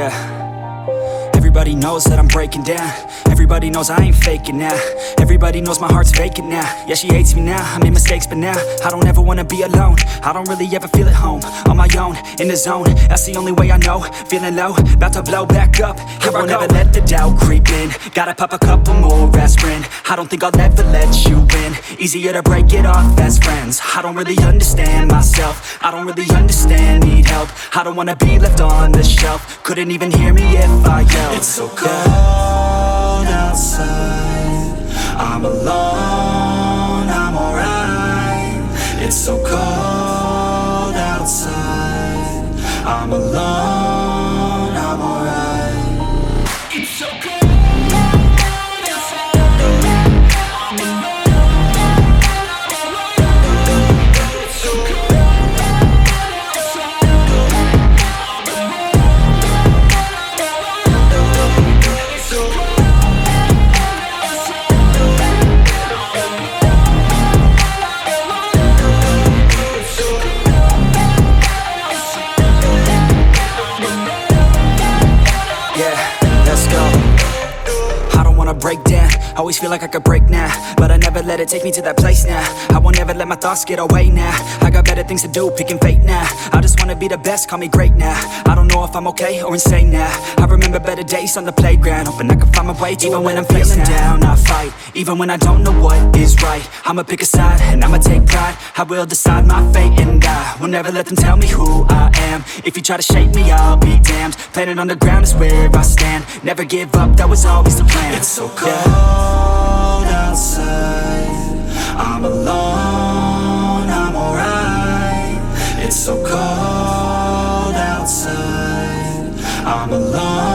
Yeah. Everybody knows that I'm breaking down. Everybody knows I ain't faking now. Everybody knows my heart's vacant now. Yeah, she hates me now, I made mistakes but now I don't ever wanna be alone. I don't really ever feel at home On my own, in the zone. That's the only way I know. Feeling low, about to blow back up. Here I will never let the doubt creep in. Gotta pop a couple more aspirin. I don't think I'll ever let you in Easier to break it off as friends. I don't really understand myself. I don't really understand, need help. I don't wanna be left on the shelf. Couldn't even hear me if I yelled It's so cold outside. I'm alone, I'm alright. It's so break down. I always feel like I could break now, but I never let it take me to that place now. I won't ever let my thoughts get away now. I got better things to do, picking fate now. I just wanna be the best, call me great now. I don't know if I'm okay or insane now. I remember better days on the playground, hoping I can find my way. Even when I'm feeling down, I fight. Even when I don't know what is right, I'ma pick a side and I'ma take pride. I will decide my fate and I will never let them tell me who I am. If you try to shape me, I'll be damned. Planet on the ground is where I stand. Never give up, that was always the plan. It's so cold I'm alone